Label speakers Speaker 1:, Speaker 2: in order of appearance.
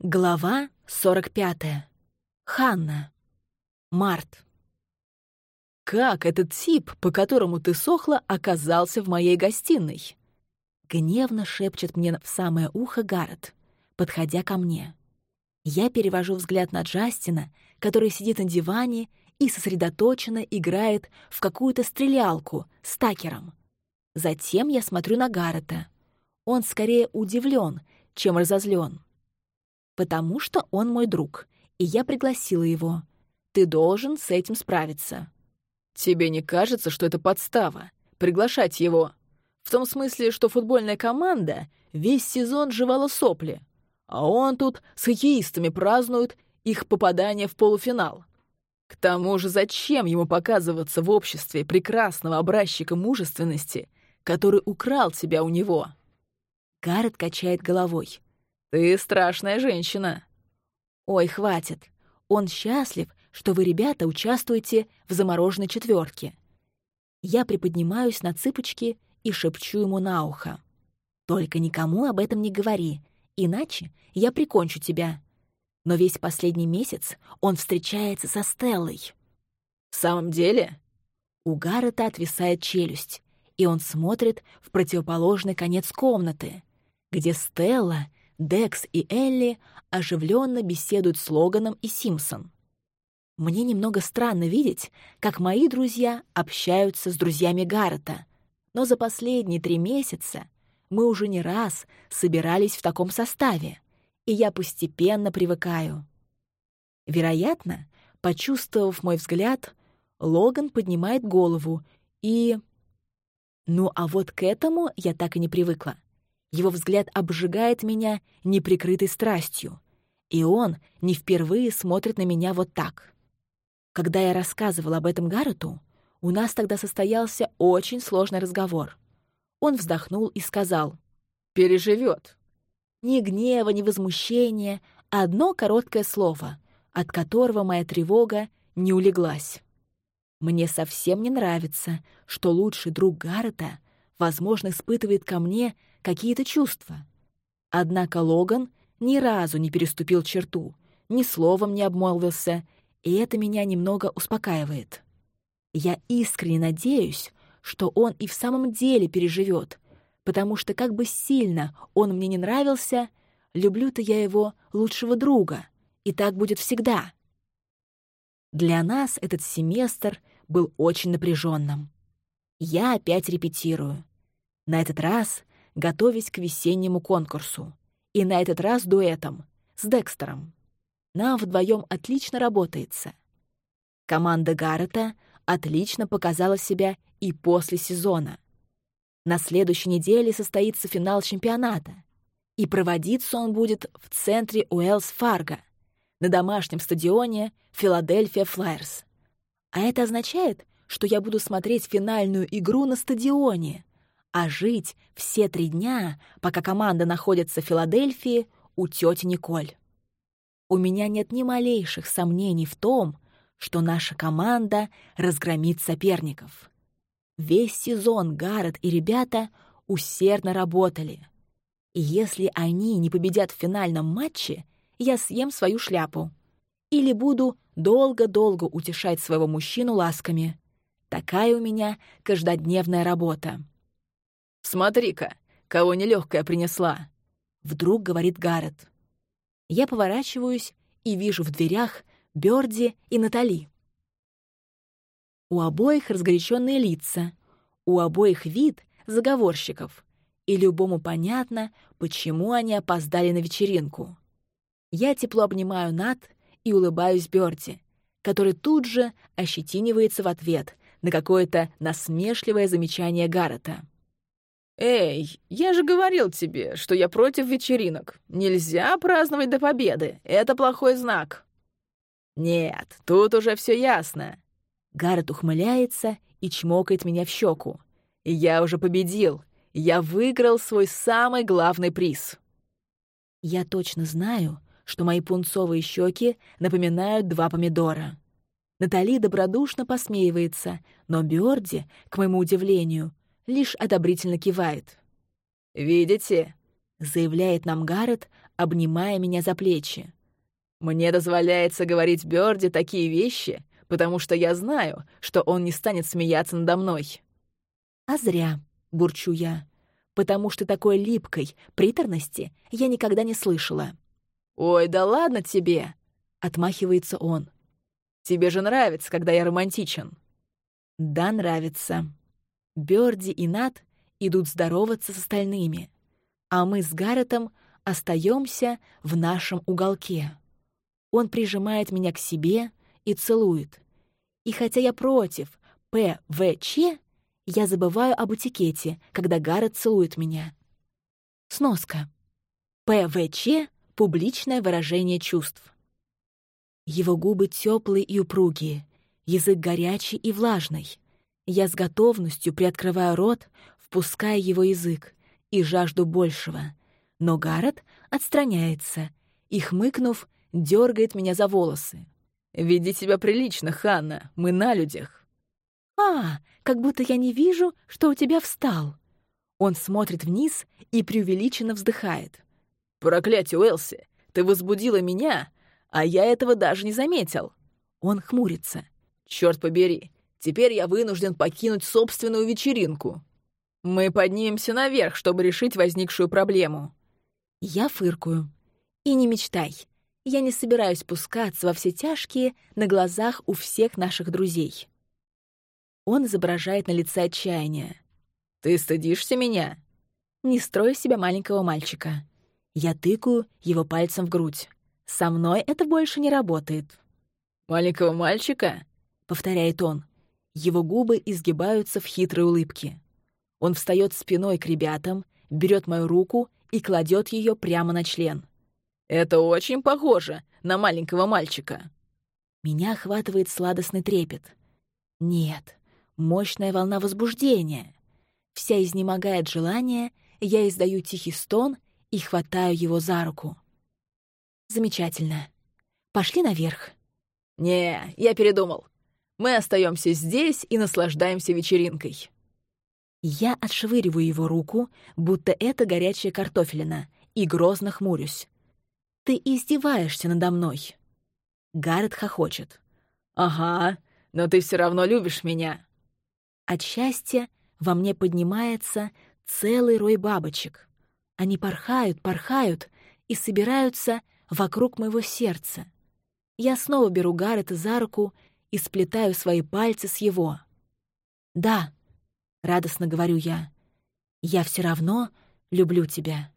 Speaker 1: Глава 45. Ханна. Март. «Как этот тип, по которому ты сохла, оказался в моей гостиной?» Гневно шепчет мне в самое ухо Гаррет, подходя ко мне. Я перевожу взгляд на Джастина, который сидит на диване и сосредоточенно играет в какую-то стрелялку с такером. Затем я смотрю на Гаррета. Он скорее удивлен, чем разозлен потому что он мой друг, и я пригласила его. Ты должен с этим справиться». «Тебе не кажется, что это подстава? Приглашать его? В том смысле, что футбольная команда весь сезон жевала сопли, а он тут с хоккеистами празднует их попадание в полуфинал. К тому же зачем ему показываться в обществе прекрасного образчика мужественности, который украл тебя у него?» Гаррет качает головой. «Ты страшная женщина». «Ой, хватит. Он счастлив, что вы, ребята, участвуете в замороженной четверке. Я приподнимаюсь на цыпочки и шепчу ему на ухо. «Только никому об этом не говори, иначе я прикончу тебя». Но весь последний месяц он встречается со Стеллой. «В самом деле?» У Гаррета отвисает челюсть, и он смотрит в противоположный конец комнаты, где Стелла Декс и Элли оживленно беседуют с Логаном и Симпсон. Мне немного странно видеть, как мои друзья общаются с друзьями Гаррета, но за последние три месяца мы уже не раз собирались в таком составе, и я постепенно привыкаю. Вероятно, почувствовав мой взгляд, Логан поднимает голову и... Ну а вот к этому я так и не привыкла. Его взгляд обжигает меня неприкрытой страстью, и он не впервые смотрит на меня вот так. Когда я рассказывал об этом Гаррету, у нас тогда состоялся очень сложный разговор. Он вздохнул и сказал «Переживет». Ни гнева, ни возмущения, одно короткое слово, от которого моя тревога не улеглась. Мне совсем не нравится, что лучший друг Гаррета, возможно, испытывает ко мне какие-то чувства. Однако Логан ни разу не переступил черту, ни словом не обмолвился, и это меня немного успокаивает. Я искренне надеюсь, что он и в самом деле переживет, потому что как бы сильно он мне не нравился, люблю-то я его лучшего друга, и так будет всегда. Для нас этот семестр был очень напряженным. Я опять репетирую. На этот раз готовясь к весеннему конкурсу. И на этот раз дуэтом, с Декстером. Нам вдвоем отлично работается. Команда Гаррета отлично показала себя и после сезона. На следующей неделе состоится финал чемпионата, и проводиться он будет в центре Уэллс-Фарго, на домашнем стадионе Филадельфия Флайерс. А это означает, что я буду смотреть финальную игру на стадионе, а жить все три дня, пока команда находится в Филадельфии, у тети Николь. У меня нет ни малейших сомнений в том, что наша команда разгромит соперников. Весь сезон Гаррет и ребята усердно работали. И если они не победят в финальном матче, я съем свою шляпу. Или буду долго-долго утешать своего мужчину ласками. Такая у меня каждодневная работа. «Смотри-ка, кого нелегкая принесла!» Вдруг говорит Гаррет. Я поворачиваюсь и вижу в дверях Бёрди и Натали. У обоих разгоряченные лица, у обоих вид заговорщиков, и любому понятно, почему они опоздали на вечеринку. Я тепло обнимаю Нат и улыбаюсь Бёрди, который тут же ощетинивается в ответ на какое-то насмешливое замечание Гаррета. «Эй, я же говорил тебе, что я против вечеринок. Нельзя праздновать до победы. Это плохой знак». «Нет, тут уже все ясно». Гаррет ухмыляется и чмокает меня в щеку. «Я уже победил. Я выиграл свой самый главный приз». Я точно знаю, что мои пунцовые щеки напоминают два помидора. Натали добродушно посмеивается, но Бёрди, к моему удивлению, лишь одобрительно кивает. «Видите? — заявляет нам Гаррет, обнимая меня за плечи. «Мне дозволяется говорить Бёрди такие вещи, потому что я знаю, что он не станет смеяться надо мной». «А зря», — бурчу я, «потому что такой липкой приторности я никогда не слышала». «Ой, да ладно тебе!» — отмахивается он. «Тебе же нравится, когда я романтичен». «Да, нравится». Бёрди и Нат идут здороваться с остальными, а мы с Гарретом остаемся в нашем уголке. Он прижимает меня к себе и целует. И хотя я против ПВЧ, я забываю об этикете, когда Гаррет целует меня. Сноска. ПВЧ — публичное выражение чувств. Его губы теплые и упругие, язык горячий и влажный. Я с готовностью приоткрываю рот, впуская его язык, и жажду большего. Но Гаррет отстраняется и, хмыкнув, дергает меня за волосы. «Веди себя прилично, Ханна, мы на людях». «А, как будто я не вижу, что у тебя встал». Он смотрит вниз и преувеличенно вздыхает. «Проклятие, Уэлси, ты возбудила меня, а я этого даже не заметил». Он хмурится. «Чёрт побери, теперь я вынужден покинуть собственную вечеринку. Мы поднимемся наверх, чтобы решить возникшую проблему». Я фыркую. «И не мечтай, я не собираюсь пускаться во все тяжкие на глазах у всех наших друзей. Он изображает на лице отчаяние. «Ты стыдишься меня?» «Не строй себя маленького мальчика». Я тыкаю его пальцем в грудь. «Со мной это больше не работает». «Маленького мальчика?» — повторяет он. Его губы изгибаются в хитрой улыбке. Он встает спиной к ребятам, берет мою руку и кладет ее прямо на член. Это очень похоже на маленького мальчика. Меня охватывает сладостный трепет. Нет, мощная волна возбуждения. Вся изнемогает желание, я издаю тихий стон и хватаю его за руку. Замечательно. Пошли наверх. Не, я передумал. Мы остаемся здесь и наслаждаемся вечеринкой. Я отшвыриваю его руку, будто это горячая картофелина, и грозно хмурюсь. Ты издеваешься надо мной. Гаррет хохочет. Ага, но ты все равно любишь меня. От счастья во мне поднимается целый рой бабочек. Они порхают, порхают и собираются вокруг моего сердца. Я снова беру Гаррета за руку и сплетаю свои пальцы с его. «Да», — радостно говорю я, — «я все равно люблю тебя».